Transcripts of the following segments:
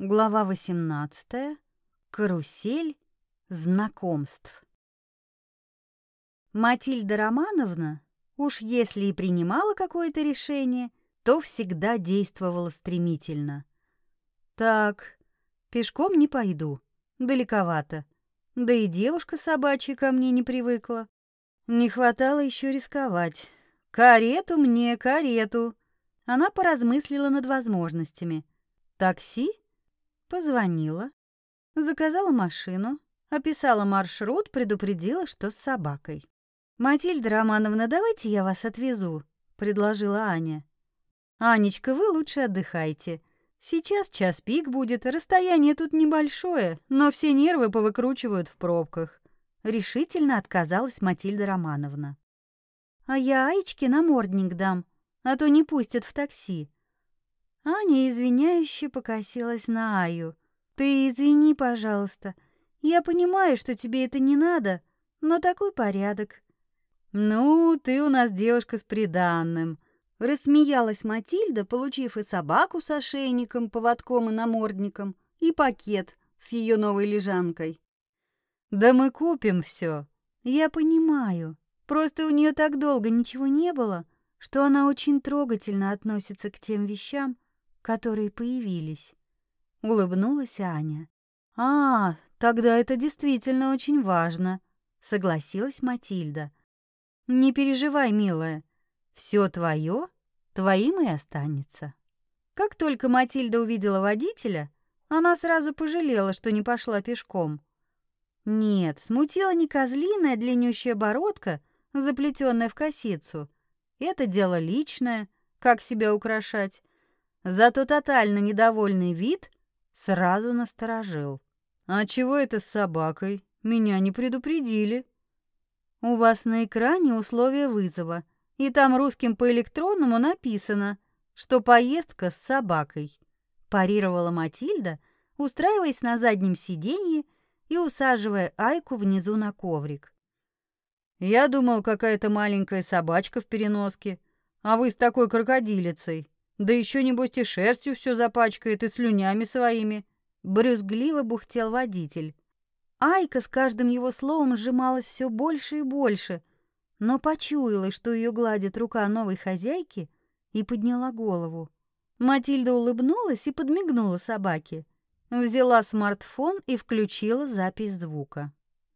Глава 18. Карусель знакомств. Матильда Романовна, уж если и принимала какое-то решение, то всегда действовала стремительно. Так, пешком не пойду, далековато. Да и девушка собачья ко мне не привыкла. Не хватало еще рисковать. Карету мне, карету. Она поразмыслила над возможностями. Такси? Позвонила. Заказала машину. Описала маршрут, предупредила, что с собакой. «Матильда Романовна, давайте я вас отвезу», — предложила Аня. «Анечка, вы лучше отдыхайте. Сейчас час пик будет, расстояние тут небольшое, но все нервы повыкручивают в пробках». Решительно отказалась Матильда Романовна. «А я Аечке намордник дам, а то не пустят в такси». Аня извиняюще покосилась на Аю. «Ты извини, пожалуйста. Я понимаю, что тебе это не надо, но такой порядок». «Ну, ты у нас девушка с приданным», — рассмеялась Матильда, получив и собаку с ошейником, поводком и намордником, и пакет с ее новой лежанкой. «Да мы купим все. Я понимаю. Просто у нее так долго ничего не было, что она очень трогательно относится к тем вещам, которые появились. Улыбнулась Аня. А, тогда это действительно очень важно, согласилась Матильда. Не переживай, милая. Все твое, твоим и останется. Как только Матильда увидела водителя, она сразу пожалела, что не пошла пешком. Нет, смутила не козлиная длиннющая бородка, заплетенная в косицу. Это дело личное, как себя украшать. Зато тотально недовольный вид сразу насторожил. «А чего это с собакой? Меня не предупредили». «У вас на экране условия вызова, и там русским по электронному написано, что поездка с собакой», парировала Матильда, устраиваясь на заднем сиденье и усаживая Айку внизу на коврик. «Я думал, какая-то маленькая собачка в переноске, а вы с такой крокодилицей. Да еще, небось, и шерстью все запачкает, и слюнями своими. Брюзгливо бухтел водитель. Айка с каждым его словом сжималась все больше и больше, но почуяла, что ее гладит рука новой хозяйки, и подняла голову. Матильда улыбнулась и подмигнула собаке. Взяла смартфон и включила запись звука.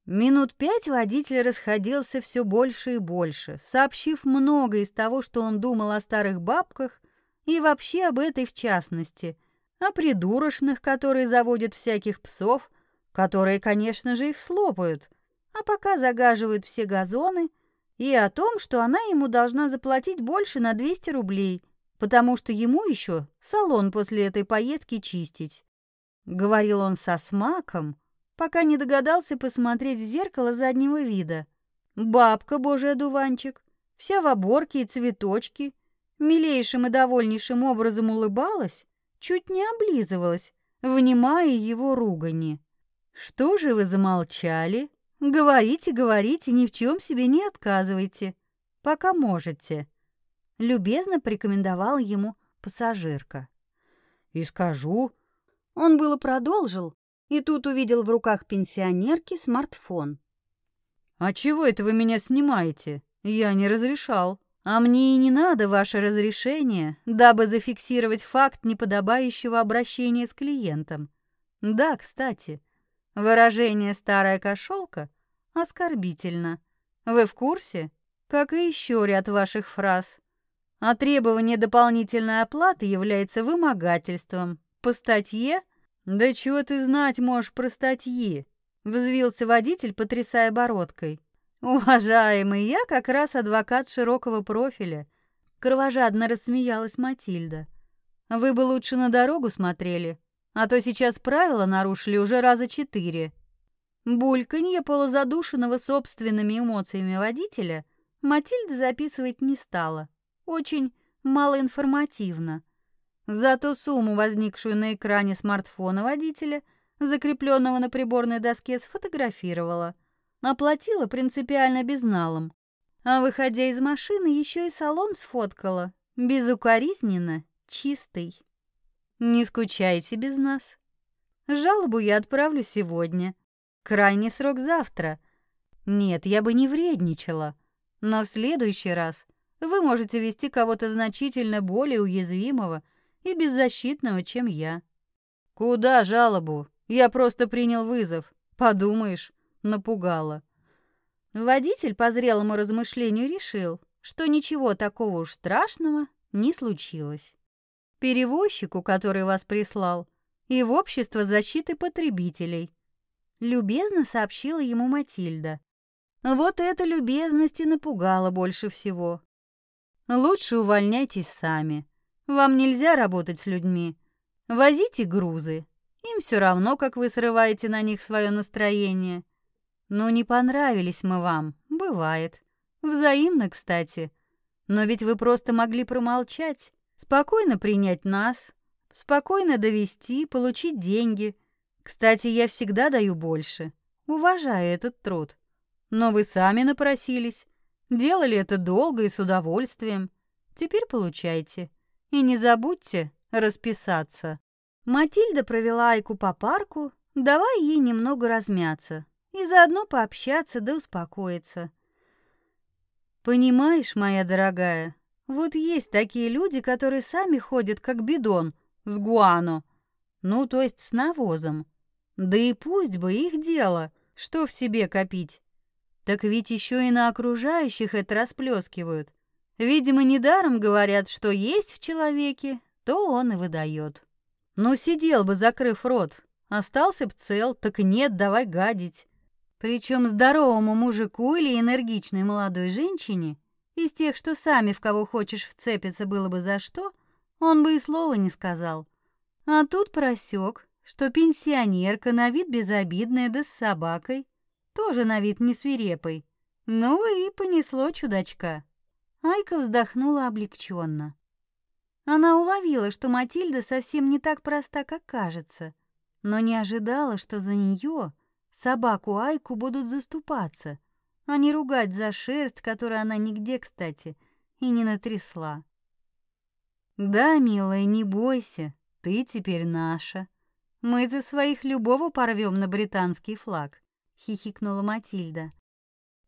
Минут пять водитель расходился все больше и больше, сообщив много из того, что он думал о старых бабках и вообще об этой в частности, о придурочных, которые заводят всяких псов, которые, конечно же, их слопают, а пока загаживают все газоны, и о том, что она ему должна заплатить больше на 200 рублей, потому что ему еще салон после этой поездки чистить. Говорил он со смаком, пока не догадался посмотреть в зеркало заднего вида. Бабка, божий одуванчик, вся в оборке и цветочки, милейшим и довольнейшим образом улыбалась, чуть не облизывалась, внимая его ругани. «Что же вы замолчали? Говорите, говорите, ни в чем себе не отказывайте, пока можете», — любезно порекомендовала ему пассажирка. «И скажу». Он было продолжил, и тут увидел в руках пенсионерки смартфон. «А чего это вы меня снимаете? Я не разрешал». А мне и не надо ваше разрешение, дабы зафиксировать факт неподобающего обращения с клиентом. Да, кстати, выражение «старая кошелка» оскорбительно. Вы в курсе? Как и еще ряд ваших фраз. А требование дополнительной оплаты является вымогательством. По статье? Да чего ты знать можешь про статьи? Взвился водитель, потрясая бородкой. «Уважаемый, я как раз адвокат широкого профиля», — кровожадно рассмеялась Матильда. «Вы бы лучше на дорогу смотрели, а то сейчас правила нарушили уже раза четыре». Бульканье полузадушенного собственными эмоциями водителя Матильда записывать не стала. Очень малоинформативно. Зато сумму, возникшую на экране смартфона водителя, закрепленного на приборной доске, сфотографировала — Оплатила принципиально безналом. А выходя из машины, еще и салон сфоткала. Безукоризненно, чистый. «Не скучайте без нас», Жалобу я отправлю сегодня. Крайний срок завтра. Нет, я бы не вредничала. Но в следующий раз вы можете вести кого-то значительно более уязвимого и беззащитного, чем я. Куда жалобу? Я просто принял вызов. Подумаешь, напугала. Водитель по зрелому размышлению решил, что ничего такого уж страшного не случилось. Перевозчику, который вас прислал, и в общество защиты потребителей. Любезно сообщила ему Матильда. Вот эта любезность и напугала больше всего. Лучше увольняйтесь сами. Вам нельзя работать с людьми. Возите грузы. Им все равно, как вы срываете на них свое настроение. Ну, не понравились мы вам, бывает. Взаимно, кстати. Но ведь вы просто могли промолчать, спокойно принять нас, спокойно довести, получить деньги. Кстати, я всегда даю больше. Уважаю этот труд. Но вы сами напросились. Делали это долго и с удовольствием. Теперь получайте. И не забудьте расписаться. Матильда провела Айку по парку, давая ей немного размяться и заодно пообщаться да успокоиться. Понимаешь, моя дорогая, вот есть такие люди, которые сами ходят как бидон с гуано, ну, то есть с навозом. Да и пусть бы их дело, что в себе копить. Так ведь еще и на окружающих это расплескивают. Видимо, недаром говорят, что есть в человеке, то он и выдает. Ну, сидел бы, закрыв рот, остался б цел, так нет, давай гадить. Причем здоровому мужику или энергичной молодой женщине, из тех, что сами в кого хочешь вцепиться было бы за что, он бы и слова не сказал. А тут просек, что пенсионерка на вид безобидная да с собакой, тоже на вид не свирепой. Ну и понесло чудачка. Айка вздохнула облегченно. Она уловила, что Матильда совсем не так проста, как кажется, но не ожидала, что за нее Собаку Айку будут заступаться, а не ругать за шерсть, которую она нигде, кстати, и не натрясла. «Да, милая, не бойся, ты теперь наша. Мы за своих любого порвем на британский флаг», — хихикнула Матильда.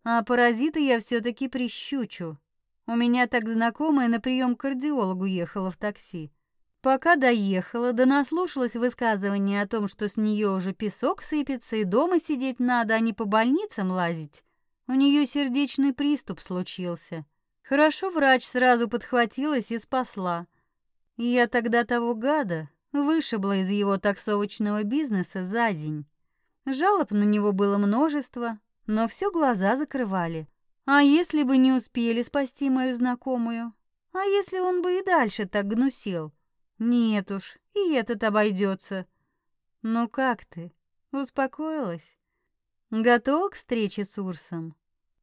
«А паразита я все таки прищучу. У меня так знакомая на прием к кардиологу ехала в такси. Пока доехала, да наслушалась высказывания о том, что с нее уже песок сыпется и дома сидеть надо, а не по больницам лазить, у нее сердечный приступ случился. Хорошо врач сразу подхватилась и спасла. Я тогда того гада вышибла из его таксовочного бизнеса за день. Жалоб на него было множество, но все глаза закрывали. А если бы не успели спасти мою знакомую? А если он бы и дальше так гнусил? Нет уж, и этот обойдется. Ну как ты? Успокоилась? Готова к встрече с Урсом?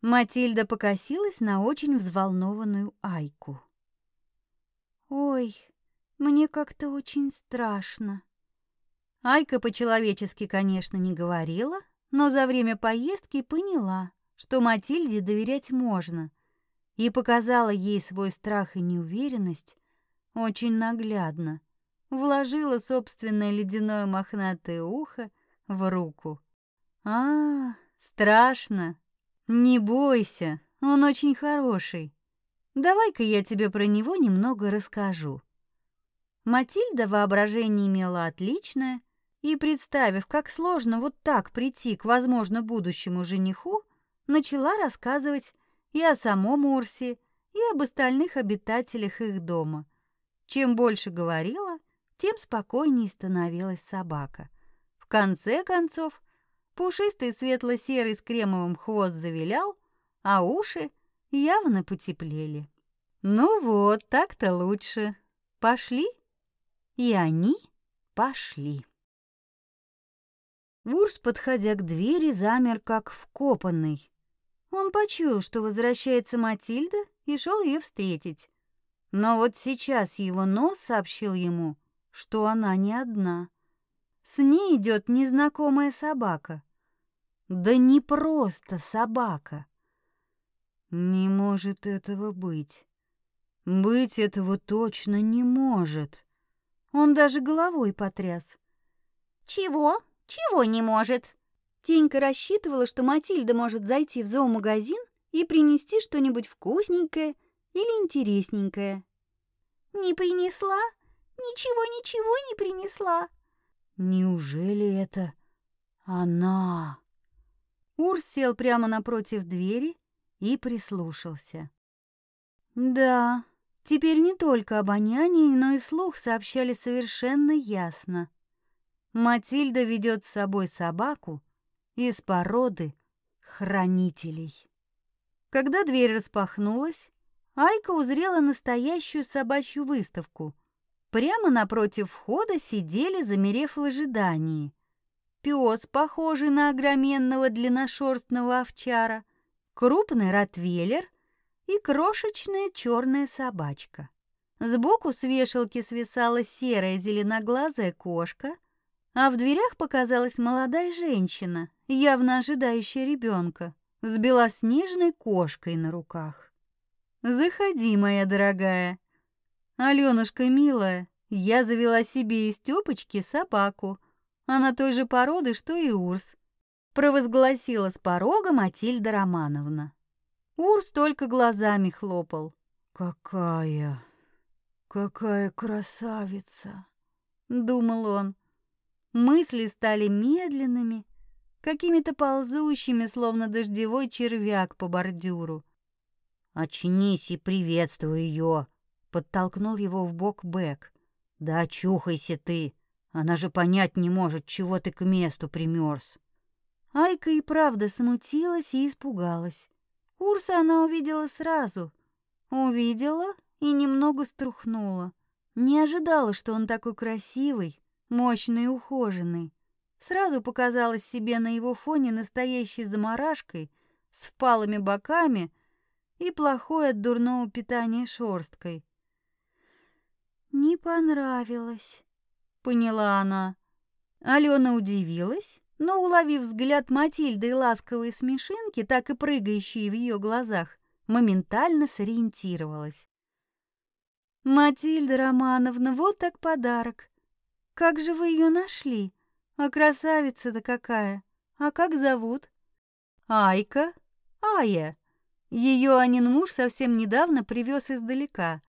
Матильда покосилась на очень взволнованную Айку. Ой, мне как-то очень страшно. Айка по-человечески, конечно, не говорила, но за время поездки поняла, что Матильде доверять можно, и показала ей свой страх и неуверенность очень наглядно. Вложила собственное ледяное мохнатое ухо в руку. А, страшно. Не бойся, он очень хороший. Давай-ка я тебе про него немного расскажу. Матильда воображение имела отличное, и, представив, как сложно вот так прийти к, возможно, будущему жениху, начала рассказывать и о самом Урсе, и об остальных обитателях их дома – чем больше говорила, тем спокойнее становилась собака. В конце концов, пушистый светло-серый с кремовым хвост завилял, а уши явно потеплели. Ну вот, так-то лучше. Пошли? И они пошли. Вурс, подходя к двери, замер как вкопанный. Он почуял, что возвращается Матильда, и шел ее встретить. Но вот сейчас его нос сообщил ему, что она не одна. С ней идет незнакомая собака. Да не просто собака. Не может этого быть. Быть этого точно не может. Он даже головой потряс. Чего? Чего не может? Тенька рассчитывала, что Матильда может зайти в зоомагазин и принести что-нибудь вкусненькое или интересненькое. Не принесла? Ничего-ничего не принесла. Неужели это она? Урс сел прямо напротив двери и прислушался. Да, теперь не только обоняние, но и слух сообщали совершенно ясно. Матильда ведет с собой собаку из породы хранителей. Когда дверь распахнулась, Айка узрела настоящую собачью выставку. Прямо напротив входа сидели, замерев в ожидании. Пес, похожий на огроменного длинношерстного овчара, крупный ротвейлер и крошечная черная собачка. Сбоку с вешалки свисала серая зеленоглазая кошка, а в дверях показалась молодая женщина, явно ожидающая ребенка, с белоснежной кошкой на руках. «Заходи, моя дорогая. Аленушка, милая, я завела себе из Тёпочки собаку. Она той же породы, что и Урс», — провозгласила с порога Матильда Романовна. Урс только глазами хлопал. «Какая, какая красавица!» — думал он. Мысли стали медленными, какими-то ползущими, словно дождевой червяк по бордюру. «Очнись и приветствуй ее!» — подтолкнул его в бок Бэк. «Да очухайся ты! Она же понять не может, чего ты к месту примерз!» Айка и правда смутилась и испугалась. Урса она увидела сразу. Увидела и немного струхнула. Не ожидала, что он такой красивый, мощный и ухоженный. Сразу показалась себе на его фоне настоящей заморашкой с впалыми боками и плохой от дурного питания шерсткой. «Не понравилось», — поняла она. Алена удивилась, но, уловив взгляд Матильды и ласковые смешинки, так и прыгающие в ее глазах, моментально сориентировалась. «Матильда Романовна, вот так подарок. Как же вы ее нашли? А красавица-то какая! А как зовут?» «Айка. Ая. Ее Анин муж совсем недавно привез издалека.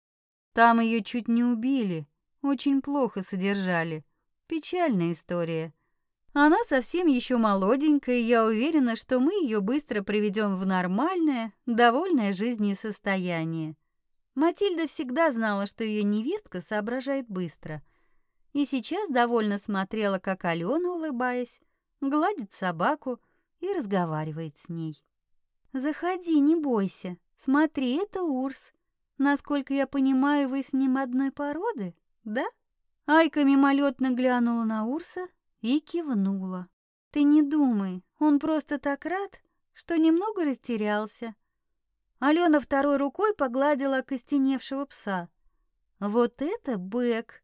Там ее чуть не убили, очень плохо содержали. Печальная история. Она совсем еще молоденькая, и я уверена, что мы ее быстро приведем в нормальное, довольное жизнью состояние. Матильда всегда знала, что ее невестка соображает быстро. И сейчас довольно смотрела, как Алена, улыбаясь, гладит собаку и разговаривает с ней. «Заходи, не бойся. Смотри, это Урс. Насколько я понимаю, вы с ним одной породы, да?» Айка мимолетно глянула на Урса и кивнула. «Ты не думай, он просто так рад, что немного растерялся». Алена второй рукой погладила окостеневшего пса. «Вот это бэк!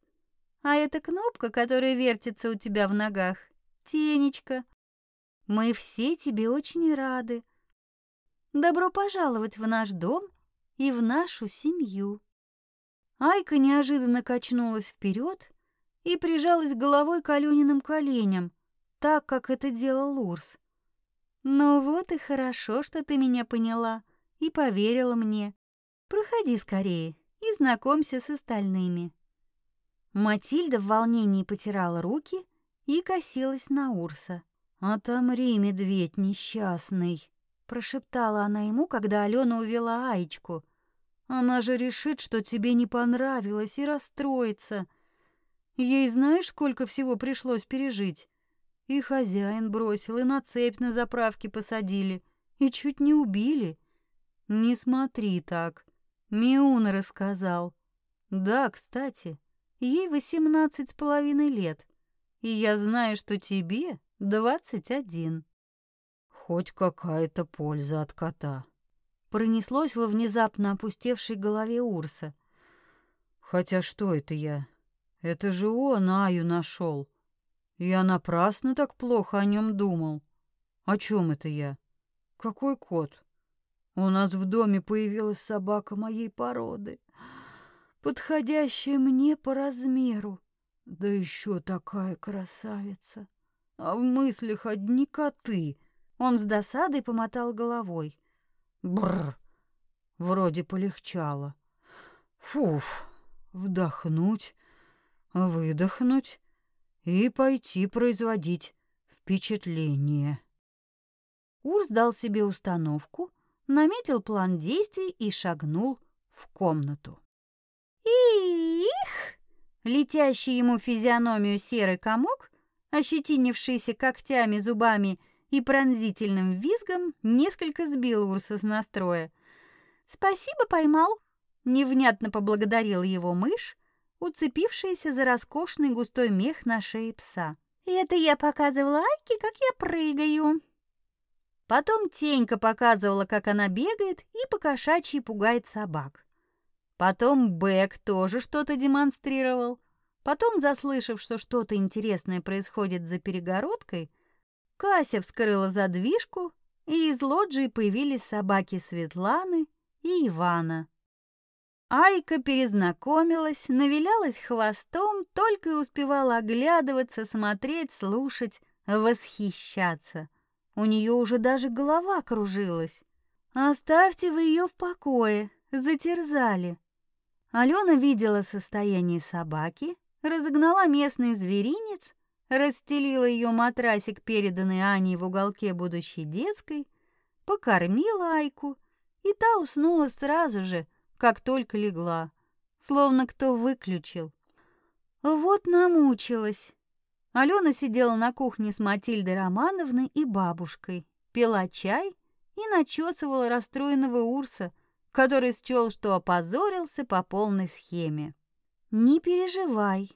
А это кнопка, которая вертится у тебя в ногах. Тенечка. Мы все тебе очень рады. Добро пожаловать в наш дом и в нашу семью». Айка неожиданно качнулась вперед и прижалась головой к Алёниным коленям, так, как это делал Урс. «Ну вот и хорошо, что ты меня поняла и поверила мне. Проходи скорее и знакомься с остальными». Матильда в волнении потирала руки и косилась на Урса. «Отомри, медведь несчастный!» — прошептала она ему, когда Алена увела Аечку. «Она же решит, что тебе не понравилось, и расстроится. Ей знаешь, сколько всего пришлось пережить? И хозяин бросил, и на цепь на заправке посадили, и чуть не убили. Не смотри так. Миуна рассказал. Да, кстати, ей восемнадцать с половиной лет, и я знаю, что тебе двадцать один. Хоть какая-то польза от кота. Пронеслось во внезапно опустевшей голове Урса. Хотя что это я? Это же он Аю нашел. Я напрасно так плохо о нем думал. О чем это я? Какой кот? У нас в доме появилась собака моей породы, подходящая мне по размеру. Да еще такая красавица. А в мыслях одни коты. Он с досадой помотал головой. Бррр. Вроде полегчало. Фуф. Вдохнуть, выдохнуть и пойти производить впечатление. Урс дал себе установку, наметил план действий и шагнул в комнату. Их! Летящий ему физиономию серый комок, ощетинившийся когтями, зубами и пронзительным визгом, несколько сбил Урса с настроя. «Спасибо, поймал!» — невнятно поблагодарил его мышь, уцепившаяся за роскошный густой мех на шее пса. «Это я показывала Айке, как я прыгаю!» Потом Тенька показывала, как она бегает и покошачьи пугает собак. Потом Бэк тоже что-то демонстрировал. Потом, заслышав, что что-то интересное происходит за перегородкой, Кася вскрыла задвижку, и из лоджии появились собаки Светланы и Ивана. Айка перезнакомилась, навилялась хвостом, только и успевала оглядываться, смотреть, слушать, восхищаться. У нее уже даже голова кружилась. «Оставьте вы ее в покое, затерзали». Алена видела состояние собаки, разогнала местный зверинец, расстелила ее матрасик, переданный Аней в уголке будущей детской, покормила Айку, и та уснула сразу же, как только легла, словно кто выключил. Вот намучилась. Алена сидела на кухне с Матильдой Романовной и бабушкой, пила чай и начесывала расстроенного Урса, который счел, что опозорился по полной схеме. «Не переживай.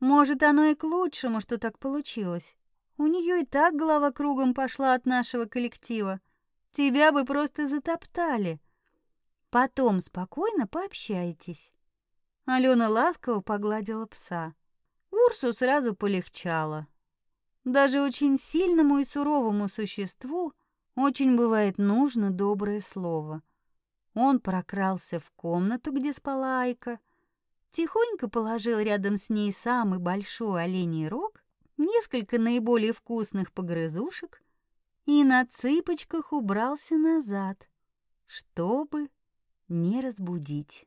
Может, оно и к лучшему, что так получилось. У нее и так голова кругом пошла от нашего коллектива. Тебя бы просто затоптали. Потом спокойно пообщайтесь». Алена ласково погладила пса. Урсу сразу полегчало. Даже очень сильному и суровому существу очень бывает нужно доброе слово — он прокрался в комнату, где спала Айка, тихонько положил рядом с ней самый большой оленей рог, несколько наиболее вкусных погрызушек и на цыпочках убрался назад, чтобы не разбудить.